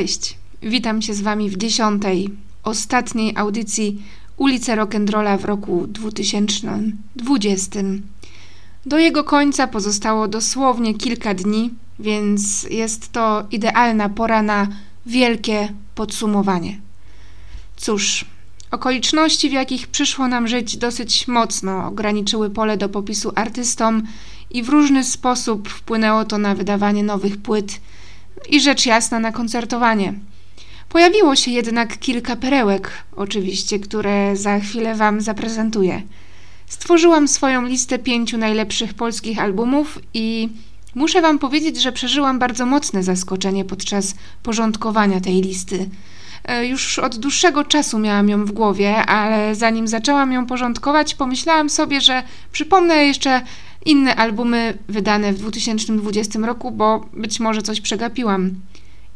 Cześć. Witam się z Wami w dziesiątej, ostatniej audycji Ulice Rock'n'Rolla w roku 2020. Do jego końca pozostało dosłownie kilka dni, więc jest to idealna pora na wielkie podsumowanie. Cóż, okoliczności, w jakich przyszło nam żyć, dosyć mocno ograniczyły pole do popisu artystom i w różny sposób wpłynęło to na wydawanie nowych płyt i rzecz jasna na koncertowanie. Pojawiło się jednak kilka perełek, oczywiście, które za chwilę Wam zaprezentuję. Stworzyłam swoją listę pięciu najlepszych polskich albumów i muszę Wam powiedzieć, że przeżyłam bardzo mocne zaskoczenie podczas porządkowania tej listy. E, Już od dłuższego czasu miałam ją w głowie, ale zanim zaczęłam ją porządkować, pomyślałam sobie, że przypomnę jeszcze inne albumy wydane w 2020 roku, bo być może coś przegapiłam.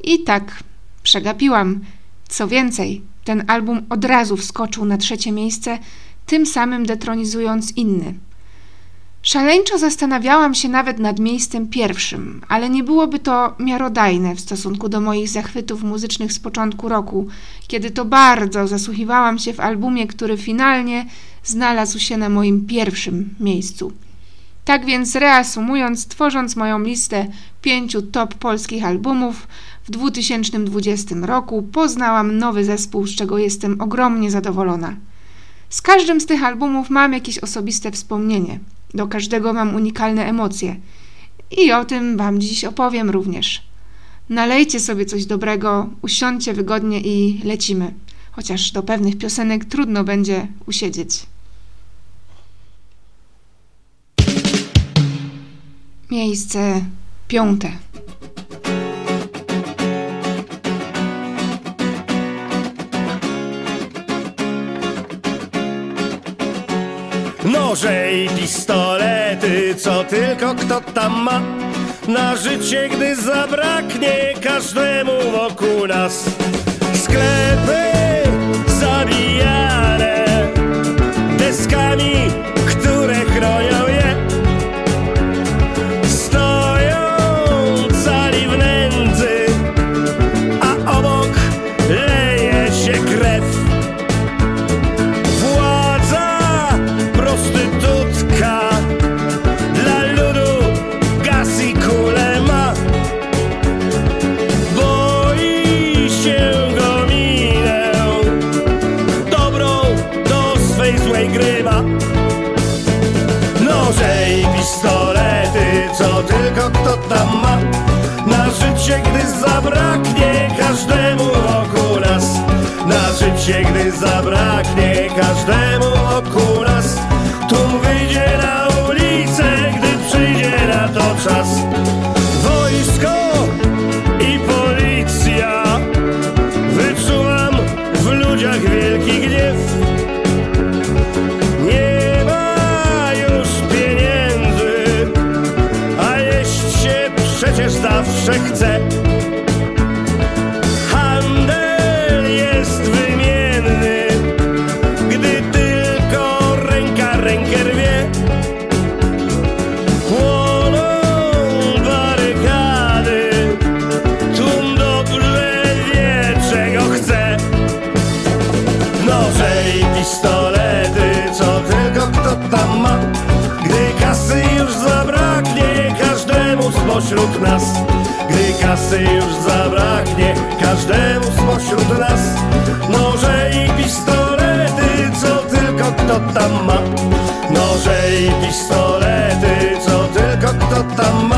I tak, przegapiłam. Co więcej, ten album od razu wskoczył na trzecie miejsce, tym samym detronizując inny. Szaleńczo zastanawiałam się nawet nad miejscem pierwszym, ale nie byłoby to miarodajne w stosunku do moich zachwytów muzycznych z początku roku, kiedy to bardzo zasłuchiwałam się w albumie, który finalnie znalazł się na moim pierwszym miejscu. Tak więc reasumując, tworząc moją listę pięciu top polskich albumów, w 2020 roku poznałam nowy zespół, z czego jestem ogromnie zadowolona. Z każdym z tych albumów mam jakieś osobiste wspomnienie. Do każdego mam unikalne emocje. I o tym Wam dziś opowiem również. Nalejcie sobie coś dobrego, usiądźcie wygodnie i lecimy. Chociaż do pewnych piosenek trudno będzie usiedzieć. Miejsce piąte. Noże i pistolety, co tylko kto tam ma Na życie, gdy zabraknie każdemu wokół nas Sklepy zabijane Deskami, które chronią życie, gdy zabraknie każdemu wokół nas. Na życie, gdy zabraknie każdemu zawsze chce. Handel jest wymienny, gdy tylko ręka rękę rwie. Płoną barykady, tłum dobrze wie czego chce. Noże i pistolety, co tylko kto tam ma Gdy kasy już zabraknie każdemu spośród nas kasy już zabraknie każdemu spośród nas. Noże i pistolety, co tylko kto tam ma. Noże i pistolety, co tylko kto tam ma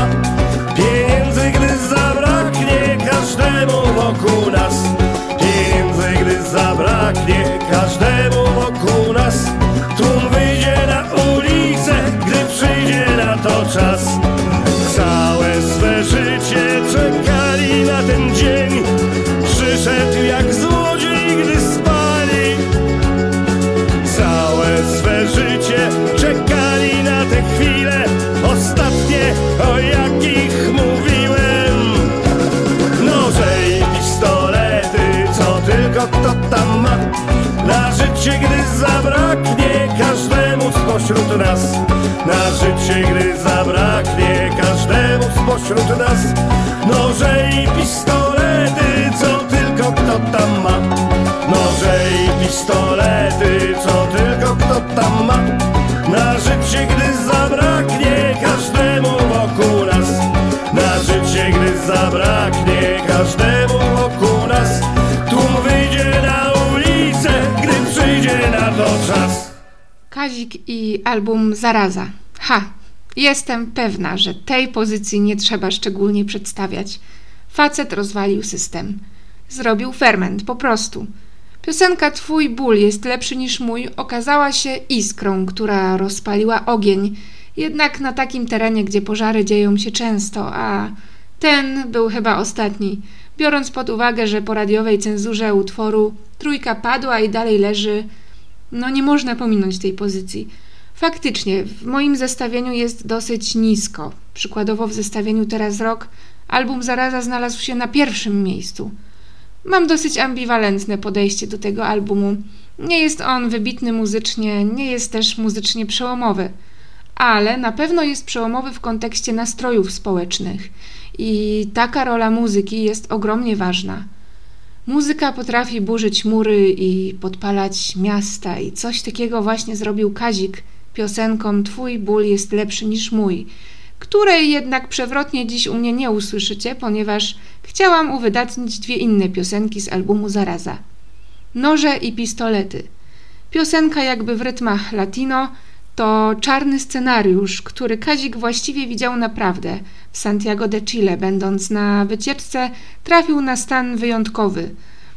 zabraknie każdemu spośród nas. Na życie, gdy zabraknie każdemu spośród nas. Noże i pistolety, co tylko kto tam ma. Noże i pistolety, co tylko kto tam ma. Na życie, gdy zabraknie każdemu wokół nas. Na życie, gdy zabraknie każdemu i album Zaraza. Ha! Jestem pewna, że tej pozycji nie trzeba szczególnie przedstawiać. Facet rozwalił system. Zrobił ferment, po prostu. Piosenka Twój ból jest lepszy niż mój okazała się iskrą, która rozpaliła ogień, jednak na takim terenie, gdzie pożary dzieją się często, a ten był chyba ostatni. Biorąc pod uwagę, że po radiowej cenzurze utworu trójka padła i dalej leży, no nie można pominąć tej pozycji. Faktycznie, w moim zestawieniu jest dosyć nisko. Przykładowo w zestawieniu Teraz Rok album Zaraza znalazł się na pierwszym miejscu. Mam dosyć ambiwalentne podejście do tego albumu. Nie jest on wybitny muzycznie, nie jest też muzycznie przełomowy, ale na pewno jest przełomowy w kontekście nastrojów społecznych i taka rola muzyki jest ogromnie ważna. Muzyka potrafi burzyć mury i podpalać miasta, i coś takiego właśnie zrobił Kazik piosenką Twój ból jest lepszy niż mój, której jednak przewrotnie dziś u mnie nie usłyszycie, ponieważ chciałam uwydatnić dwie inne piosenki z albumu Zaraza. Noże i pistolety. Piosenka jakby w rytmach latino to czarny scenariusz, który Kazik właściwie widział naprawdę. W Santiago de Chile, będąc na wycieczce, trafił na stan wyjątkowy.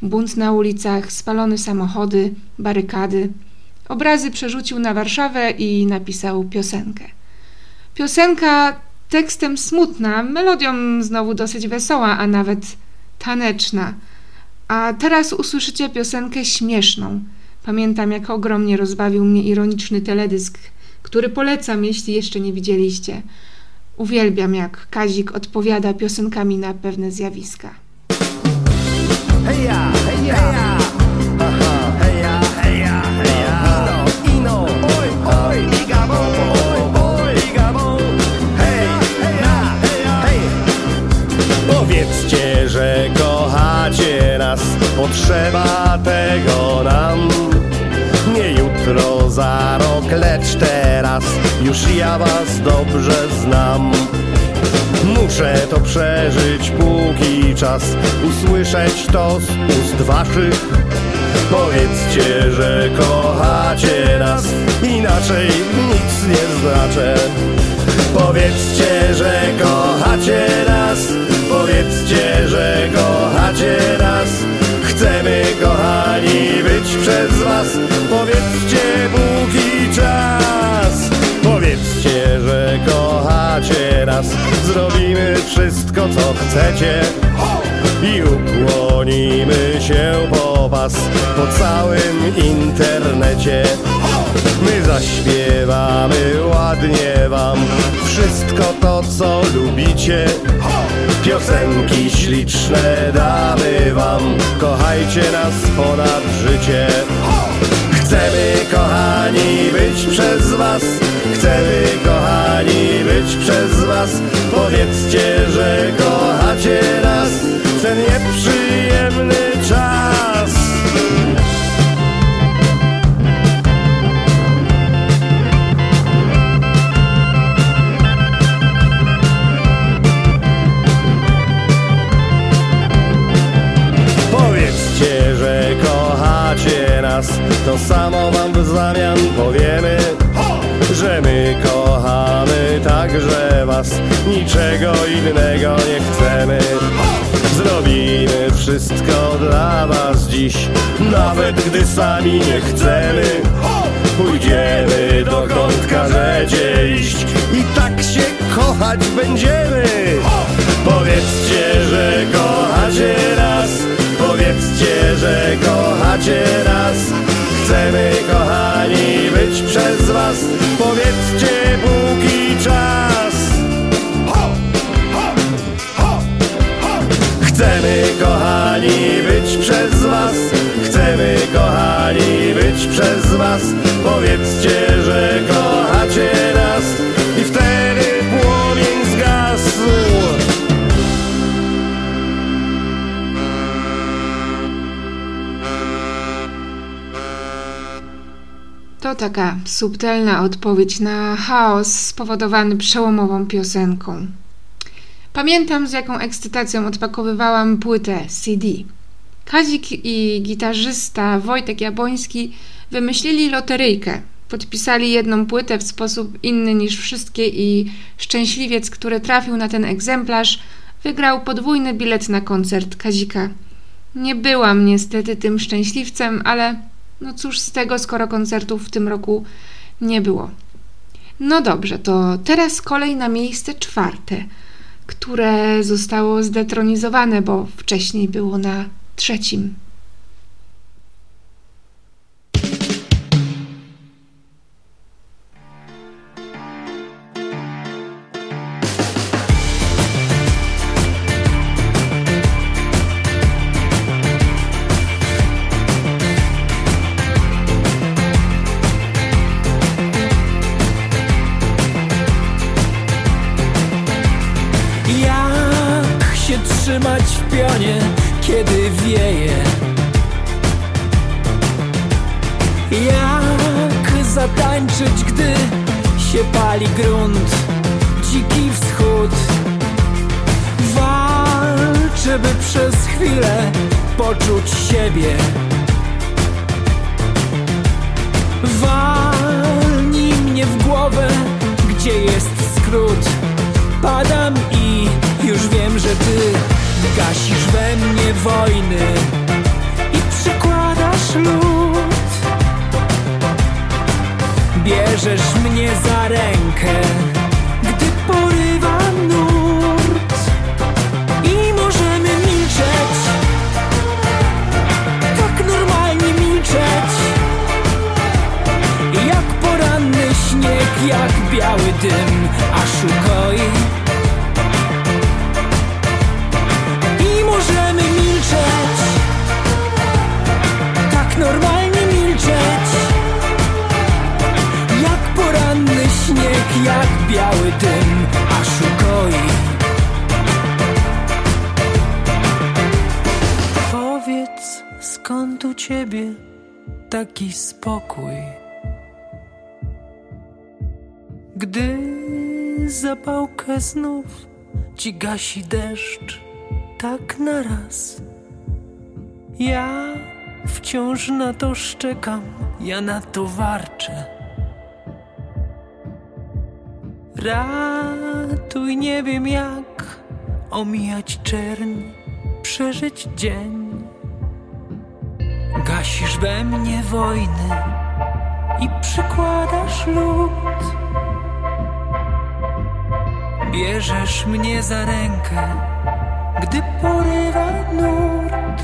Bunt na ulicach, spalone samochody, barykady. Obrazy przerzucił na Warszawę i napisał piosenkę. Piosenka tekstem smutna, melodią znowu dosyć wesoła, a nawet taneczna. A teraz usłyszycie piosenkę śmieszną. Pamiętam, jak ogromnie rozbawił mnie ironiczny teledysk, który polecam, jeśli jeszcze nie widzieliście. Uwielbiam, jak Kazik odpowiada piosenkami na pewne zjawiska. Heja, heja, heja. Aha, heja, heja, heja. Ino, ino, oj, oj, oj. Hej, heja, heja, hej. Powiedzcie, że kochacie nas, potrzeba tego nam. Za rok, lecz teraz, już ja was dobrze znam. Muszę to przeżyć, póki czas Usłyszeć to z ust waszych. Powiedzcie, że kochacie nas Inaczej nic nie znaczę. Powiedzcie, że kochacie nas Powiedzcie, że kochacie nas. Chcemy, kochani, być przez was. Powiedzcie, nas Zrobimy wszystko, co chcecie. I ukłonimy się po was Po całym internecie. My zaśpiewamy ładnie wam Wszystko to, co lubicie. Piosenki śliczne damy wam. Kochajcie nas ponad życie Chcemy, kochani, być przez was. Chcemy, kochani, być przez was. Powiedzcie, że kochacie nas. W ten nieprzyjemny nas To samo wam w zamian powiemy Że my kochamy także was. Niczego innego nie chcemy. Zrobimy wszystko dla was dziś Nawet gdy sami nie chcemy. Pójdziemy dokąd każecie iść I tak się kochać będziemy. Powiedzcie, że kochacie nas Powiedzcie, że kochacie nas. Chcemy kochani być przez was. Powiedzcie póki czas. Chcemy kochani być przez was. Chcemy kochani być przez was. Powiedzcie, że kochacie To taka subtelna odpowiedź na chaos spowodowany przełomową piosenką. Pamiętam z jaką ekscytacją odpakowywałam płytę CD. Kazik i gitarzysta Wojtek Jabłoński wymyślili loteryjkę. Podpisali jedną płytę w sposób inny niż wszystkie i szczęśliwiec, który trafił na ten egzemplarz, wygrał podwójny bilet na koncert Kazika. Nie byłam niestety tym szczęśliwcem, ale no cóż z tego, skoro koncertów w tym roku nie było. No dobrze, to teraz kolej na miejsce czwarte, które zostało zdetronizowane, bo wcześniej było na trzecim. Taki spokój? Gdy zapałkę znów ci gasi deszcz, tak naraz. Ja wciąż na to szczekam, ja na to warczę. Ratuj, nie wiem jak omijać czerń, przeżyć dzień. Gasisz we mnie wojny i przykładasz lód. Bierzesz mnie za rękę, gdy porywa nurt.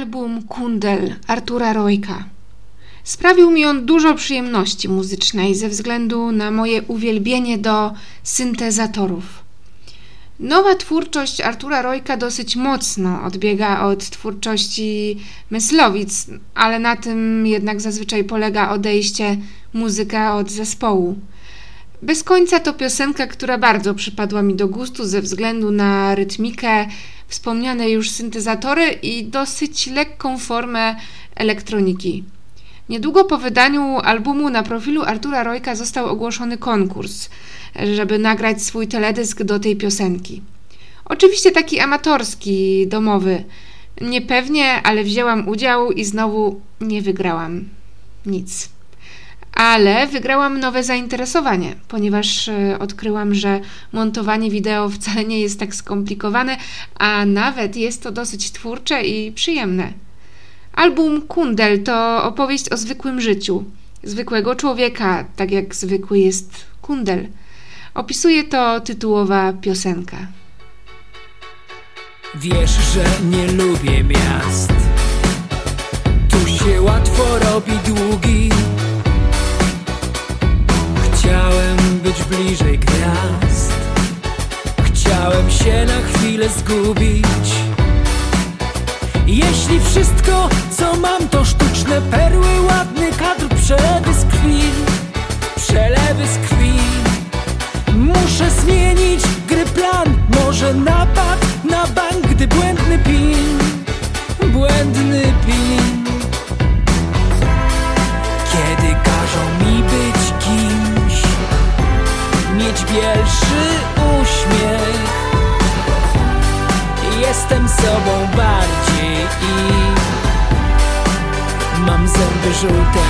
Album Kundel Artura Rojka. Sprawił mi on dużo przyjemności muzycznej ze względu na moje uwielbienie do syntezatorów. Nowa twórczość Artura Rojka dosyć mocno odbiega od twórczości Myslowic, ale na tym jednak zazwyczaj polega odejście muzyka od zespołu. Bez końca to piosenka, która bardzo przypadła mi do gustu ze względu na rytmikę, wspomniane już syntezatory i dosyć lekką formę elektroniki. Niedługo po wydaniu albumu na profilu Artura Rojka został ogłoszony konkurs, żeby nagrać swój teledysk do tej piosenki. Oczywiście taki amatorski, domowy. Niepewnie, ale wzięłam udział i znowu nie wygrałam. Nic ale wygrałam nowe zainteresowanie, ponieważ e, odkryłam, że montowanie wideo wcale nie jest tak skomplikowane, a nawet jest to dosyć twórcze i przyjemne. Album Kundel to opowieść o zwykłym życiu, zwykłego człowieka, tak jak zwykły jest Kundel. Opisuje to tytułowa piosenka. Wiesz, że nie lubię miast. Tu się łatwo robi długi Chciałem być bliżej gwiazd. Chciałem się na chwilę zgubić. Jeśli wszystko, co mam to sztuczne perły Ładny kadr, przelewy z krwi Przelewy z krwi. Muszę zmienić gry plan. Może napad na bank, gdy błędny pin. Błędny pin bielszy uśmiech. Jestem sobą bardziej i mam zęby żółte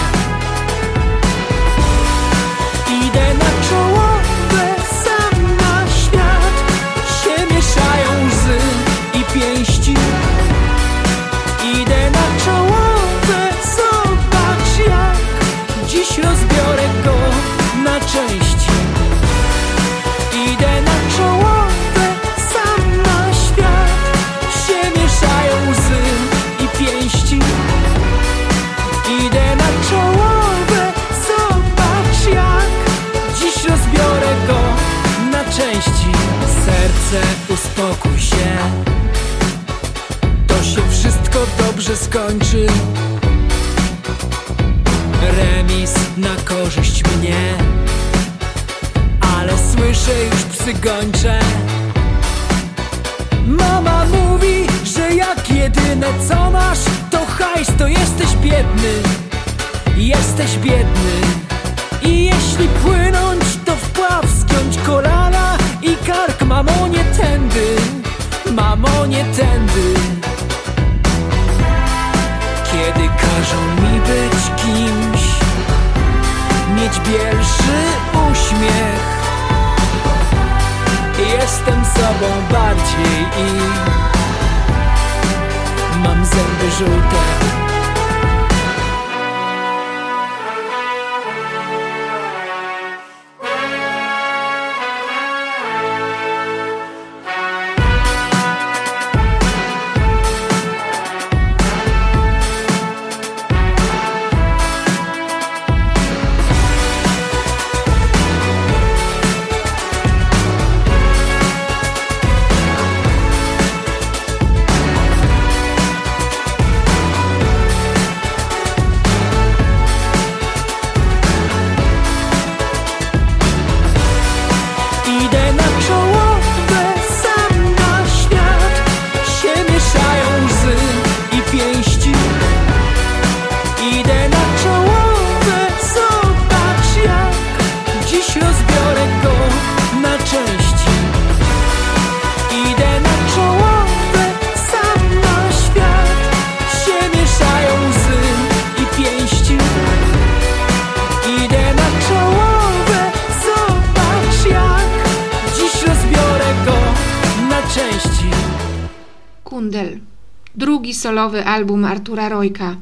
solowy album Artura Rojka.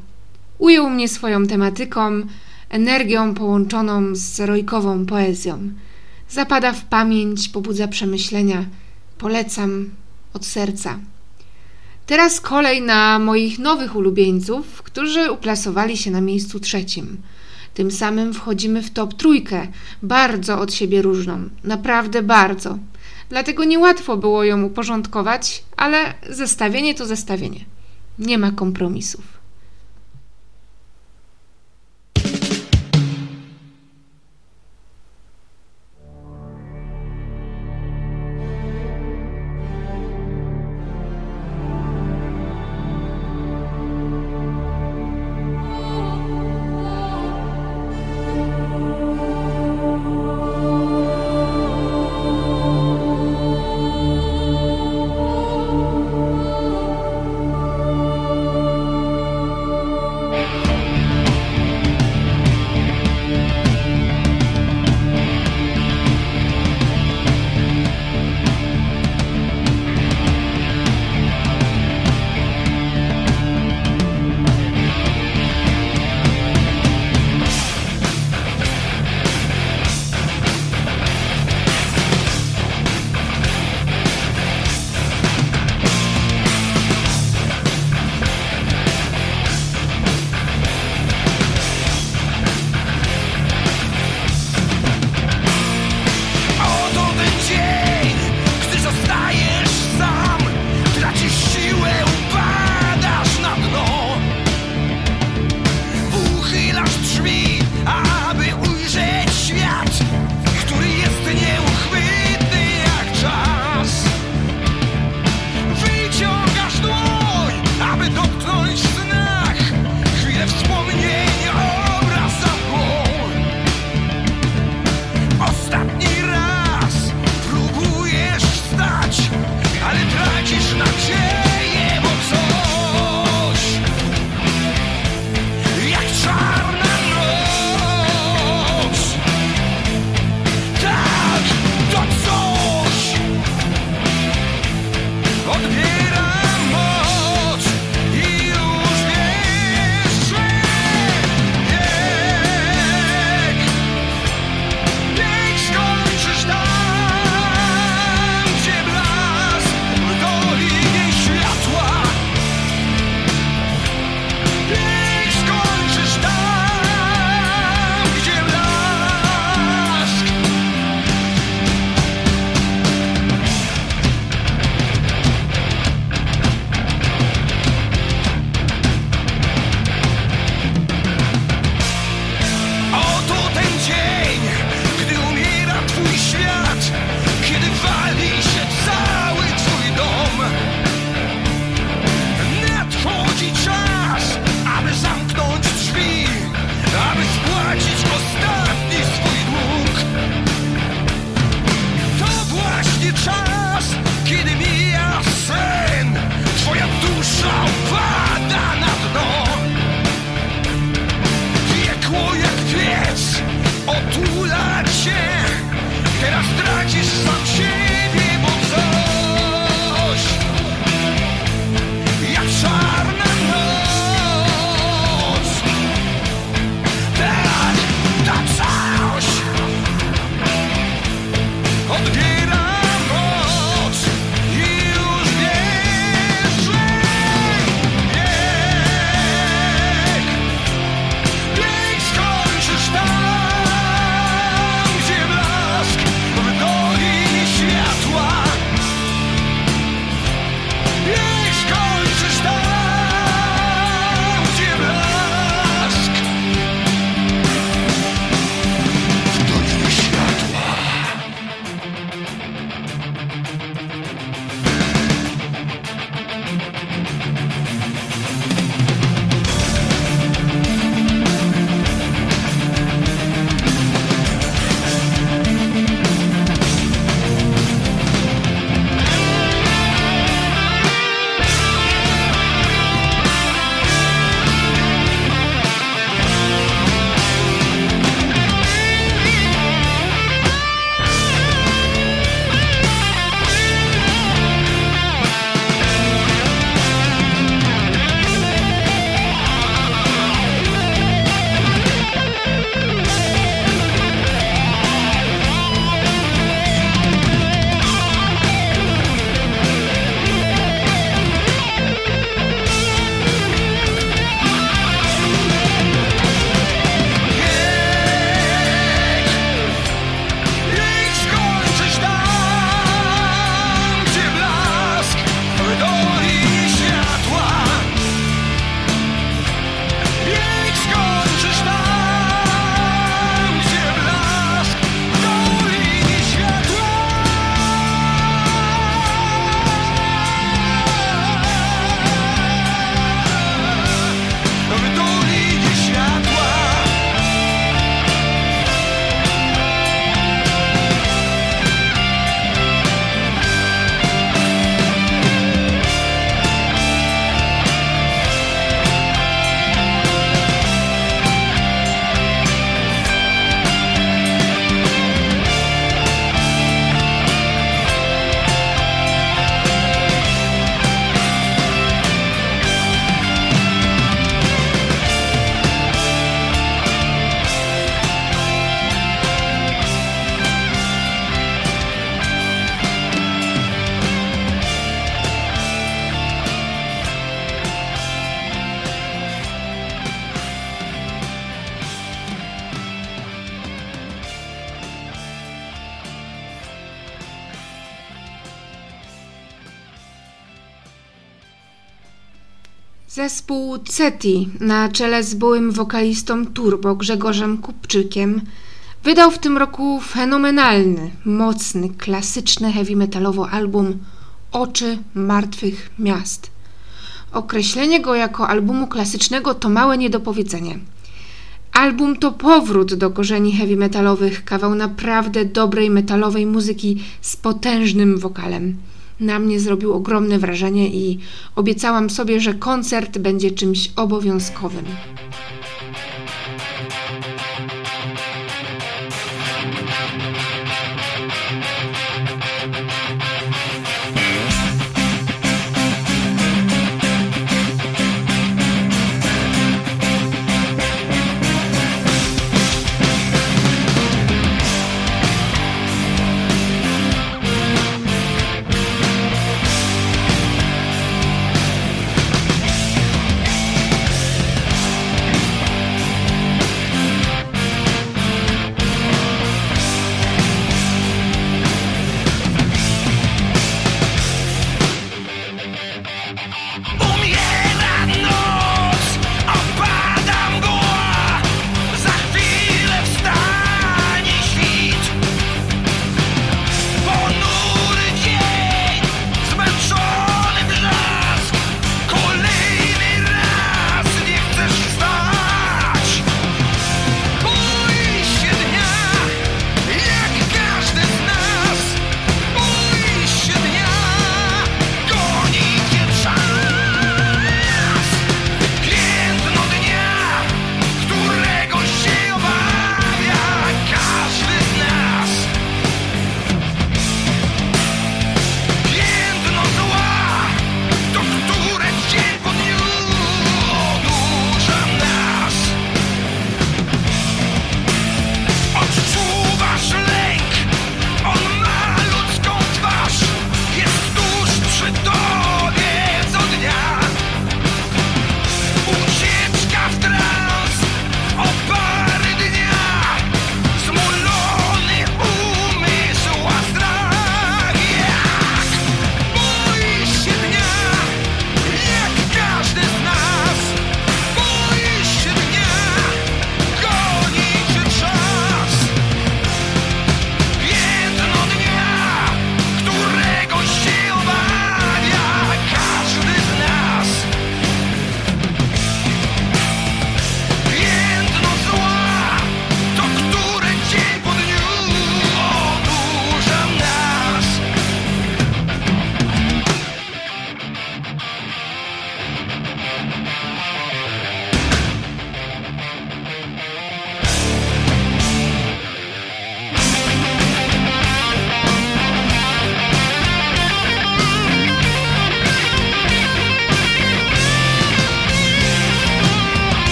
Ujął mnie swoją tematyką, energią połączoną z rojkową poezją. Zapada w pamięć, pobudza przemyślenia. Polecam od serca. Teraz kolej na moich nowych ulubieńców, którzy uplasowali się na miejscu trzecim. Tym samym wchodzimy w top trójkę, bardzo od siebie różną, naprawdę bardzo. Dlatego niełatwo było ją uporządkować, ale zestawienie to zestawienie. Nie ma kompromisów. CETI na czele z byłym wokalistą Turbo Grzegorzem Kupczykiem wydał w tym roku fenomenalny, mocny, klasyczny heavy metalowo album Oczy Martwych Miast. Określenie go jako albumu klasycznego to małe niedopowiedzenie. Album to powrót do korzeni heavy metalowych, kawał naprawdę dobrej metalowej muzyki z potężnym wokalem na mnie zrobił ogromne wrażenie i obiecałam sobie, że koncert będzie czymś obowiązkowym.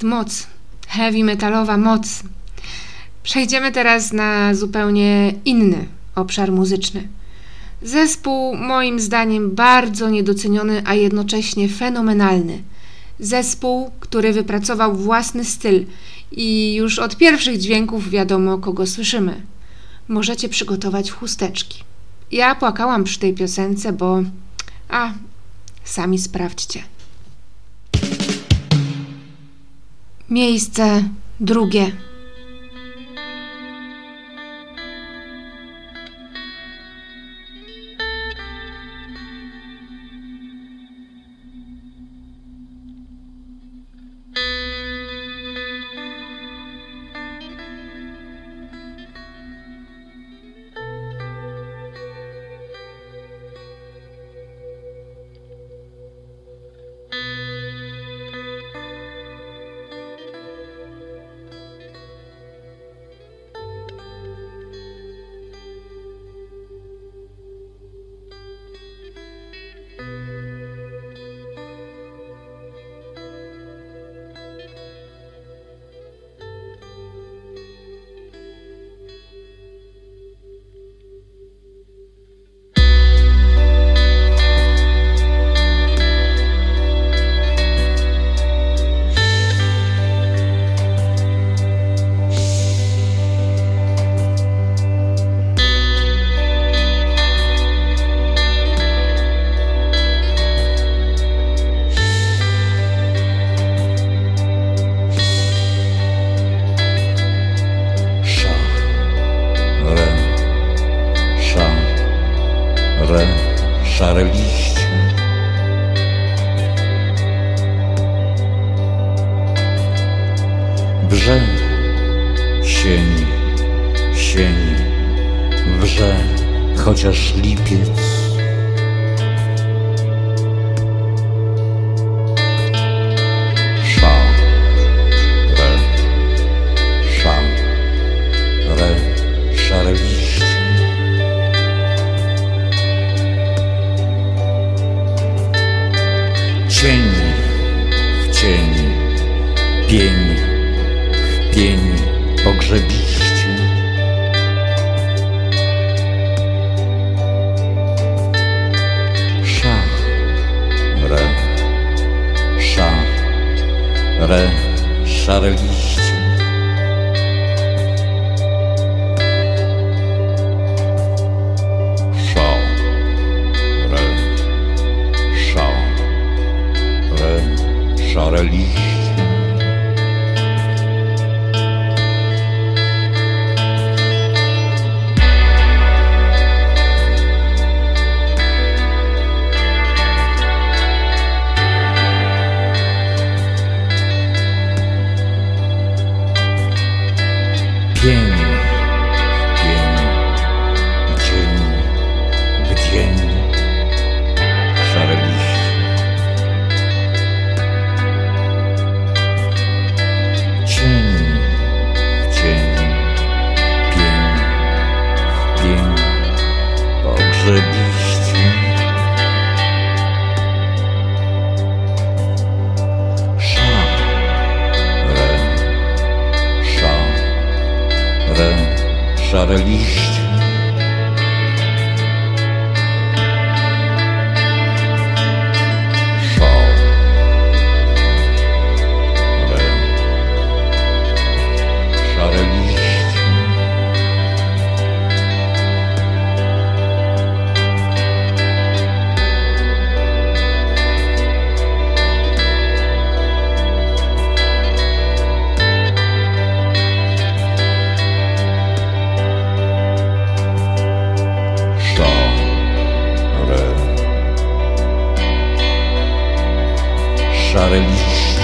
Jest moc, heavy metalowa moc. Przejdziemy teraz na zupełnie inny obszar muzyczny. Zespół, moim zdaniem, bardzo niedoceniony, a jednocześnie fenomenalny. Zespół, który wypracował własny styl i już od pierwszych dźwięków wiadomo, kogo słyszymy. Możecie przygotować chusteczki. Ja płakałam przy tej piosence, bo. A, sami sprawdźcie. Miejsce drugie. Szare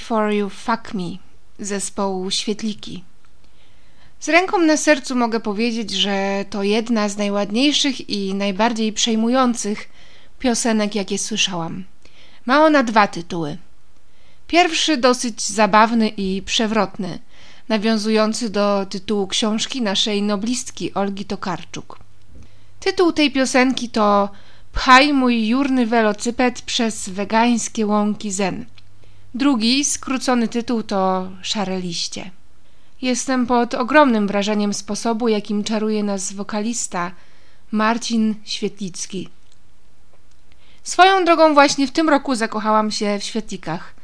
Before You Fuck Me zespołu Świetliki. Z ręką na sercu mogę powiedzieć, że to jedna z najładniejszych i najbardziej przejmujących piosenek, jakie słyszałam. Ma ona dwa tytuły. Pierwszy dosyć zabawny i przewrotny, nawiązujący do tytułu książki naszej noblistki Olgi Tokarczuk. Tytuł tej piosenki to Pchaj mój jurny welocyped przez wegańskie łąki zen. Drugi, skrócony tytuł to Szare liście. Jestem pod ogromnym wrażeniem sposobu, jakim czaruje nas wokalista Marcin Świetlicki. Swoją drogą właśnie w tym roku zakochałam się w Świetlikach.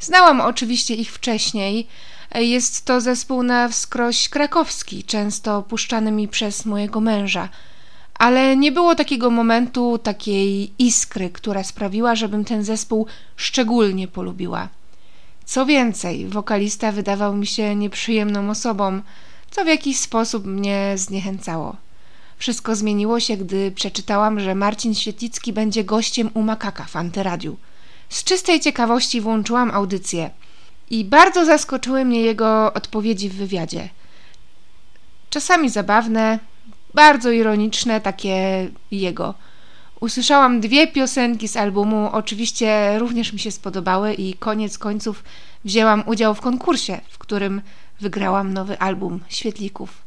Znałam oczywiście ich wcześniej. Jest to zespół na wskroś krakowski, często puszczany mi przez mojego męża. Ale nie było takiego momentu, takiej iskry, która sprawiła, żebym ten zespół szczególnie polubiła. Co więcej, wokalista wydawał mi się nieprzyjemną osobą, co w jakiś sposób mnie zniechęcało. Wszystko zmieniło się, gdy przeczytałam, że Marcin Świetlicki będzie gościem u Makaka w Antyradiu. Z czystej ciekawości włączyłam audycję i bardzo zaskoczyły mnie jego odpowiedzi w wywiadzie. Czasami zabawne, bardzo ironiczne, takie jego. Usłyszałam dwie piosenki z albumu, oczywiście również mi się spodobały i koniec końców wzięłam udział w konkursie, w którym wygrałam nowy album Świetlików.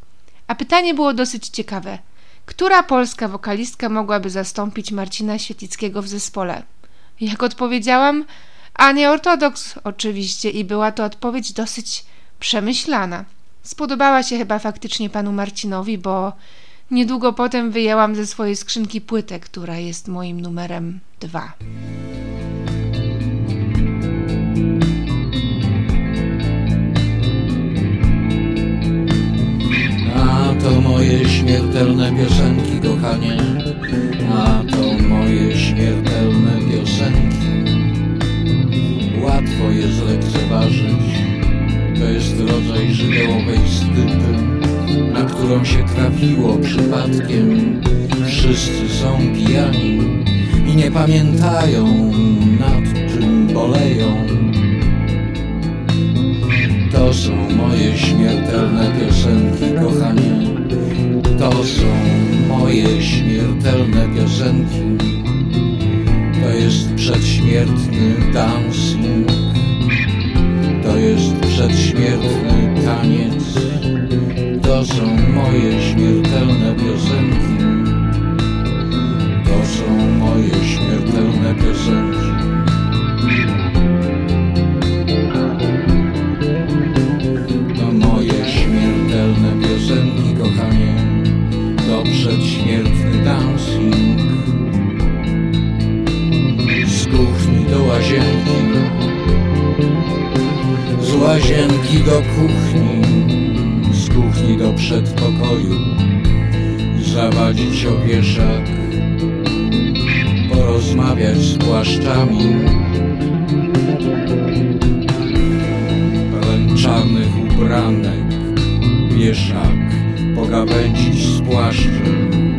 A pytanie było dosyć ciekawe. Która polska wokalistka mogłaby zastąpić Marcina Świetlickiego w zespole? Jak odpowiedziałam? Ania Ortodoks oczywiście i była to odpowiedź dosyć przemyślana. Spodobała się chyba faktycznie panu Marcinowi, bo niedługo potem wyjęłam ze swojej skrzynki płytę, która jest moim numerem dwa. A to moje śmiertelne piosenki, kochanie. A to moje śmiertelne piosenki. Łatwo je zlekceważyć To jest rodzaj żywiołowej stypy Na którą się trafiło przypadkiem Wszyscy są pijani I nie pamiętają nad czym boleją to są moje śmiertelne piosenki, kochanie. To są moje śmiertelne piosenki. To jest przedśmiertny dancing. To jest przedśmiertny taniec. To są moje śmiertelne piosenki. To są moje śmiertelne piosenki. To moje śmiertelne piosenki, kochanie To przedśmiertny dancing Z kuchni do łazienki Z łazienki do kuchni do przedpokoju Zawadzić o wieszak Porozmawiać z płaszczami pełen czarnych ubranek, wieszak, pogawędzić z płaszczem.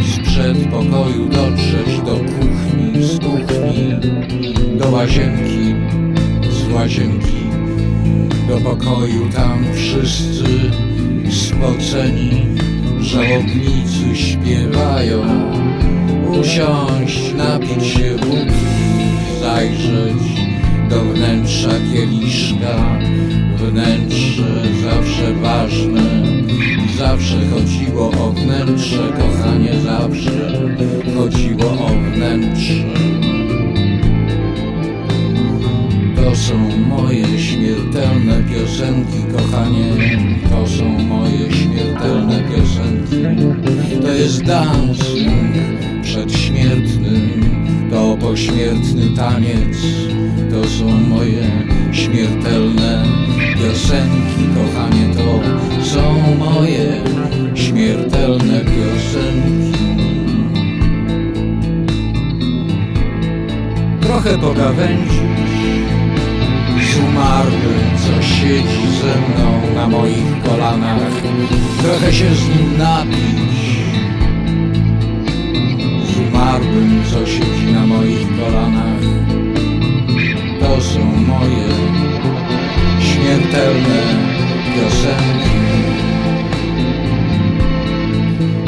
Z przedpokoju dotrzeć do kuchni, z kuchni do łazienki, z łazienki do pokoju. Tam wszyscy spoceni żałobnicy śpiewają. Usiąść, napić się wódki, zajrzeć do wnętrza kieliszka. Wnętrze zawsze ważne, zawsze chodziło o wnętrze, kochanie, zawsze chodziło o wnętrze. To są moje śmiertelne piosenki, kochanie, to są moje śmiertelne piosenki. To jest dancing przedśmiertny, to pośmiertny taniec, to są moje śmiertelne piosenki, kochanie, to są moje śmiertelne piosenki. Trochę pogawędzić z umarłym, co siedzi ze mną na moich kolanach, trochę się z nim napić z umarłym, co siedzi na moich kolanach. To są moje śmiertelne piosenki.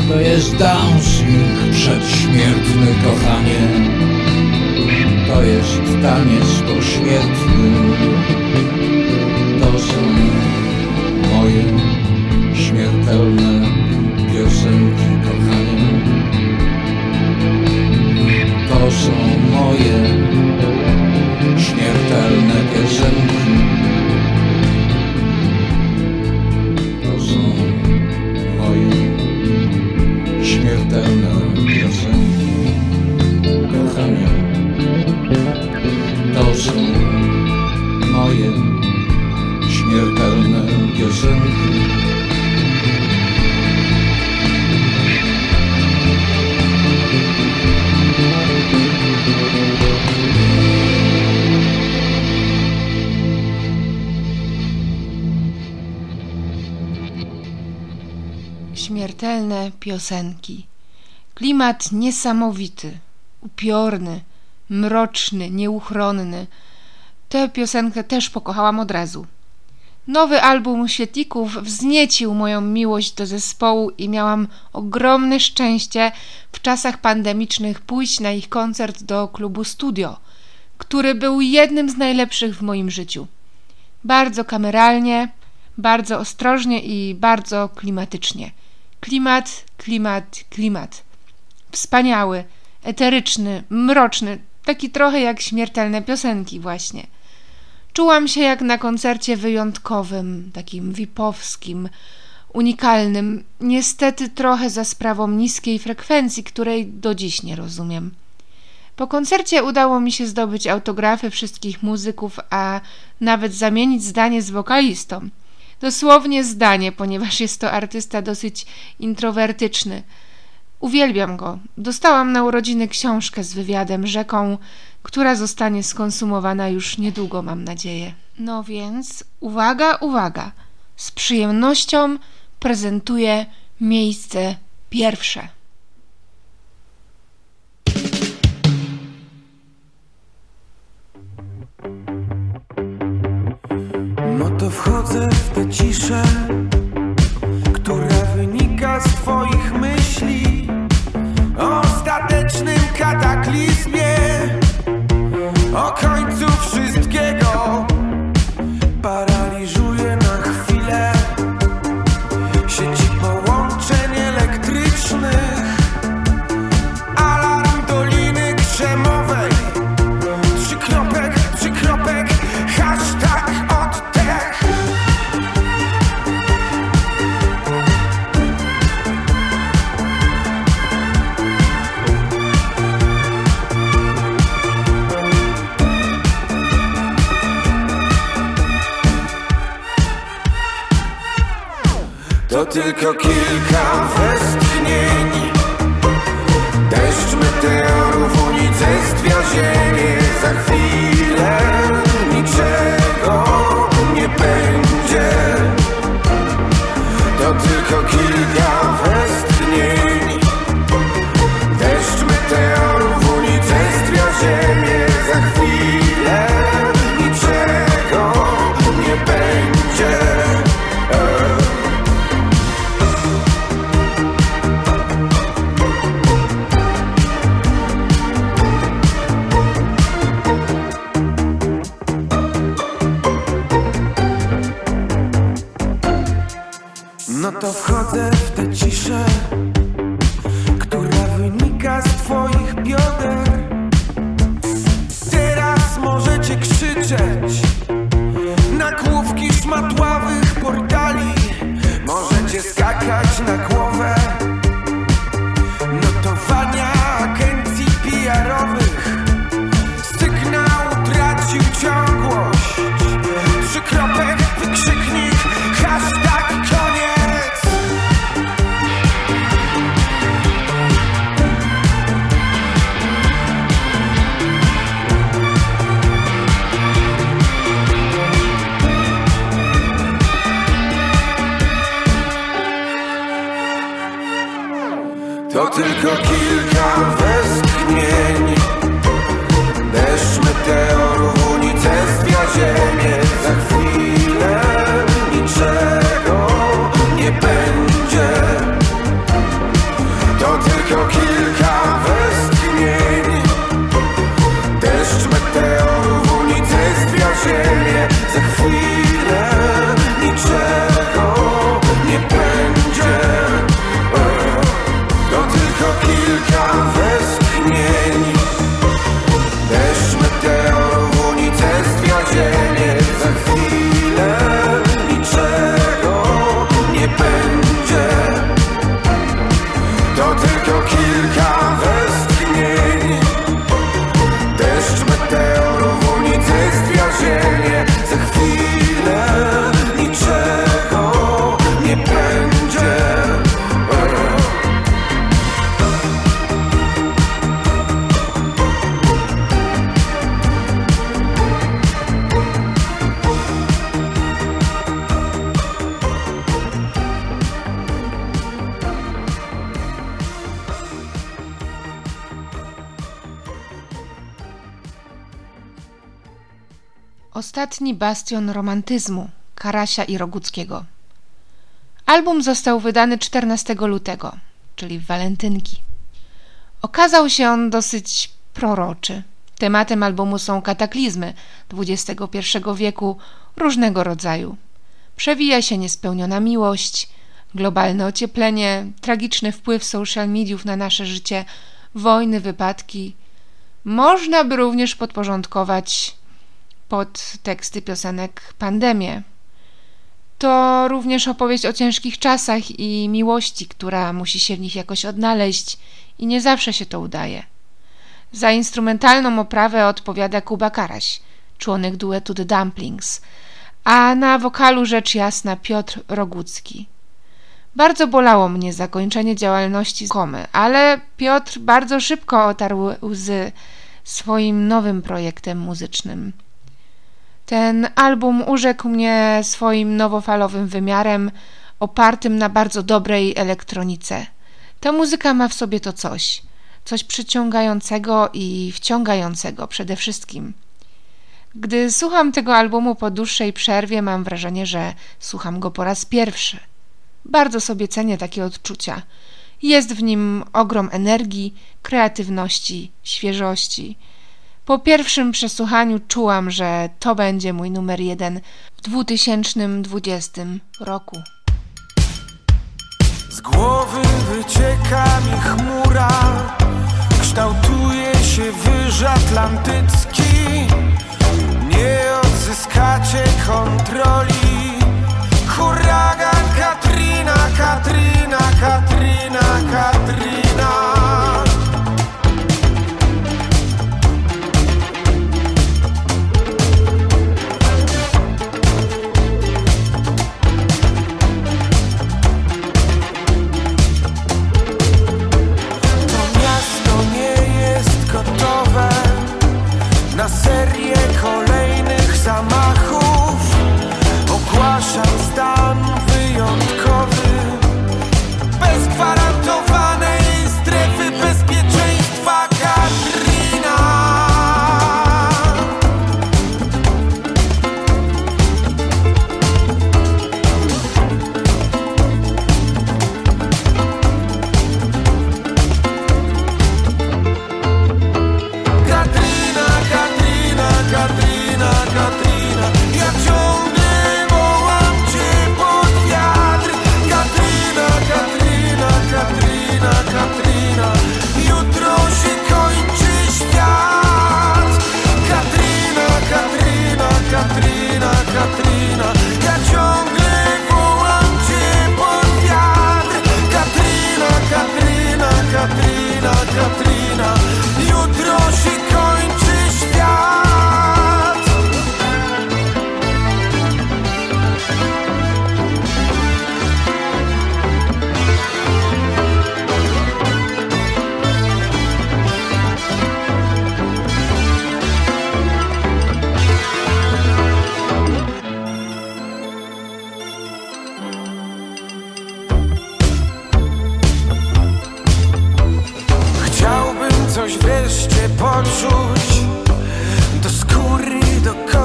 To jest dancing przedśmiertny, kochanie. To jest taniec pośmiertny. To są moje śmiertelne piosenki, kochanie. To są moje piosenki. Klimat niesamowity, upiorny, mroczny, nieuchronny. Tę piosenkę też pokochałam od razu. Nowy album Świetlików wzniecił moją miłość do zespołu i miałam ogromne szczęście w czasach pandemicznych pójść na ich koncert do klubu Studio, który był jednym z najlepszych w moim życiu. Bardzo kameralnie, bardzo ostrożnie i bardzo klimatycznie. Klimat, klimat, klimat. Wspaniały, eteryczny, mroczny, taki trochę jak śmiertelne piosenki właśnie. Czułam się jak na koncercie wyjątkowym, takim wipowskim, unikalnym, niestety trochę za sprawą niskiej frekwencji, której do dziś nie rozumiem. Po koncercie udało mi się zdobyć autografy wszystkich muzyków, a nawet zamienić zdanie z wokalistą. Dosłownie zdanie, ponieważ jest to artysta dosyć introwertyczny. Uwielbiam go. Dostałam na urodziny książkę z wywiadem rzeką, która zostanie skonsumowana już niedługo, mam nadzieję. No więc, uwaga, uwaga. Z przyjemnością prezentuję miejsce pierwsze. Wchodzę w tę ciszę, która wynika z Twoich myśli o ostatecznym kataklizmie, o końcu wszystkiego. To tylko kilka westchnień. Deszcz meteorów, unicestwia ziemię. Za chwilę niczego nie będzie. To tylko kilka westchnień. Deszcz meteorów, unicestwia ziemię Ostatni bastion romantyzmu Karasia i Roguckiego. Album został wydany 14 lutego, czyli w walentynki. Okazał się on dosyć proroczy. Tematem albumu są kataklizmy XXI wieku różnego rodzaju. Przewija się niespełniona miłość, globalne ocieplenie, tragiczny wpływ social mediów na nasze życie, wojny, wypadki. Można by również podporządkować pod teksty piosenek Pandemię. To również opowieść o ciężkich czasach i miłości, która musi się w nich jakoś odnaleźć i nie zawsze się to udaje. Za instrumentalną oprawę odpowiada Kuba Karaś, członek duetu The Dumplings, a na wokalu rzecz jasna Piotr Rogucki. Bardzo bolało mnie zakończenie działalności Komy, ale Piotr bardzo szybko otarł łzy swoim nowym projektem muzycznym. Ten album urzekł mnie swoim nowofalowym wymiarem, opartym na bardzo dobrej elektronice. Ta muzyka ma w sobie to coś, coś przyciągającego i wciągającego przede wszystkim. Gdy słucham tego albumu po dłuższej przerwie, mam wrażenie, że słucham go po raz pierwszy. Bardzo sobie cenię takie odczucia. Jest w nim ogrom energii, kreatywności, świeżości. Po pierwszym przesłuchaniu czułam, że to będzie mój numer jeden w 2020 roku. Z głowy wycieka mi chmura, kształtuje się wyż atlantycki. Nie odzyskacie kontroli. Huragan Katrina, Katrina, Katrina, Katrina. Na serię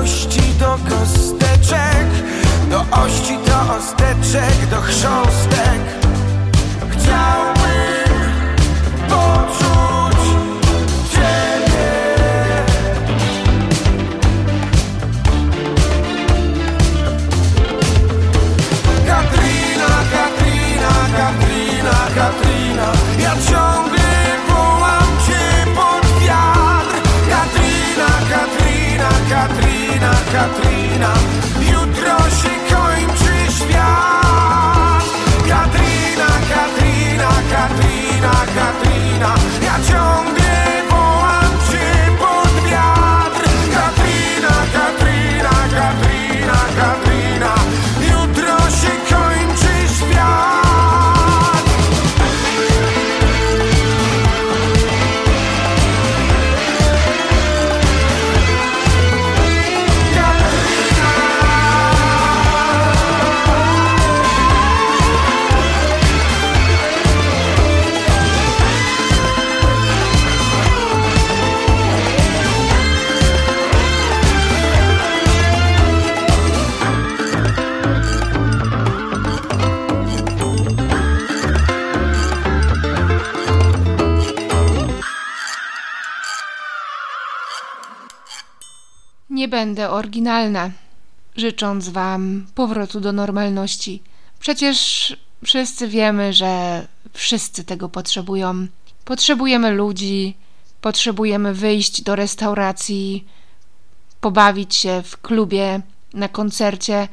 kości, do kosteczek Do ości, do osteczek, do chrząstek. Chciałbym będę oryginalna, życząc Wam powrotu do normalności. Przecież wszyscy wiemy, że wszyscy tego potrzebują. Potrzebujemy ludzi, potrzebujemy wyjść do restauracji, pobawić się w klubie, na koncercie.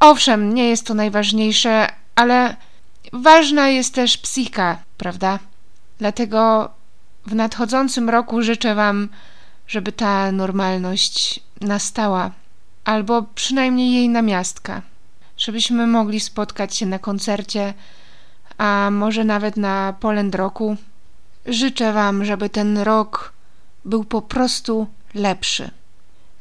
Owszem, nie jest to najważniejsze, ale ważna jest też psychika, prawda? Dlatego w nadchodzącym roku życzę Wam, żeby ta normalność nastała, albo przynajmniej jej namiastka, żebyśmy mogli spotkać się na koncercie, a może nawet na Poland Roku. Życzę Wam, żeby ten rok był po prostu lepszy.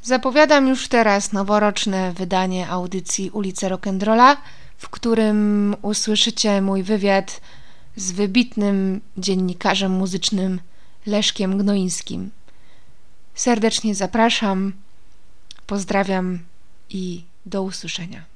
Zapowiadam już teraz noworoczne wydanie audycji Ulice Rock'n'Rolla, w którym usłyszycie mój wywiad z wybitnym dziennikarzem muzycznym Leszkiem Gnoińskim. Serdecznie zapraszam, pozdrawiam i do usłyszenia.